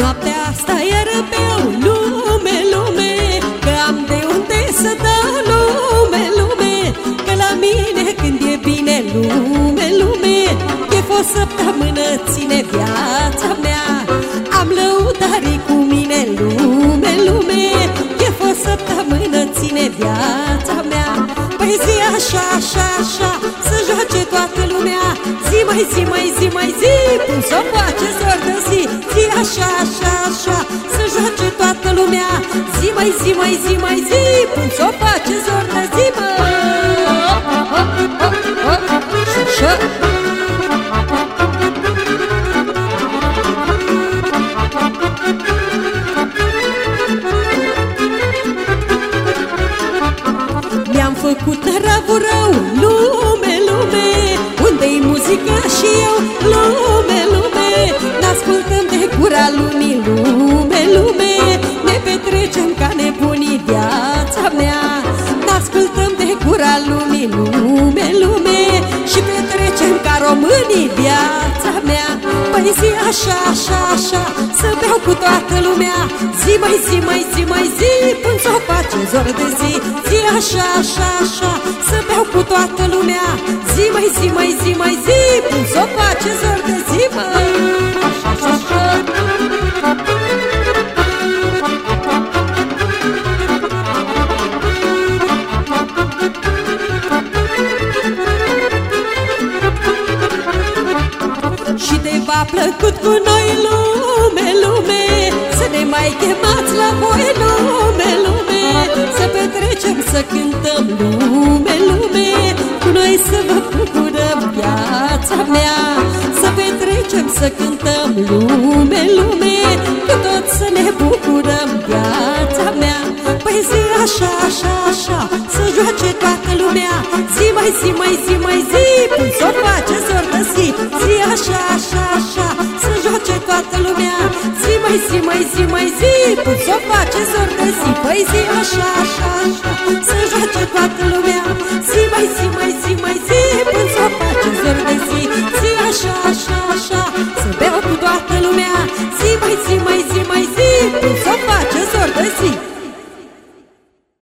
Noaptea asta e răbeu, lume, lume Că am de unde să dau lume, lume Că la mine când e bine, lume, lume E fost săptămână, ține viața mea. Am lăutarii cu mai zi, mai zi, mai zi Cum să face zor de zi Zi așa, așa, așa Să joace toată lumea. Zi mai zi, mai zi, mai zi Cum să face zor de zi, mă Unde-i muzica și eu, lume, lume N-ascultăm de gura lumii, lume, lume Ne petrecem ca nebunii viața mea. N-ascultăm de gura lumii, lume, lume Și petrecem ca românii viața mea. Păi zi așa, așa, așa Să beau cu toată lumea. Zi mai zi, mai zi, mai zi Până s-o face zor de zi. Zi așa, așa, așa Să beau cu toată lumea. Zi mai zi, mai zi, mai zi v-a plăcut cu noi lume, lume? Să ne mai chemați la voi lume, lume? Să petrecem, să cântăm lume, lume? Cu noi să vă bucurăm viața mea. Să petrecem, să cântăm lume, lume? Cu tot să ne bucurăm viața mea. Păi zi așa, așa, așa Să joace toată lumea. Zi mai zi, mai zi, mai zi Până s-o așa, așa, așa Să joace toată lumea. Zi mai zi, mai zi, mai zi Până s-o face zor de zi. Păi zi așa, așa, așa Să joace toată lumea. Zi mai zi, mai zi, mai zi Până s-o face zor de zi. Zi așa, așa, așa Să beau cu toată lumea. Zi mai zi, mai zi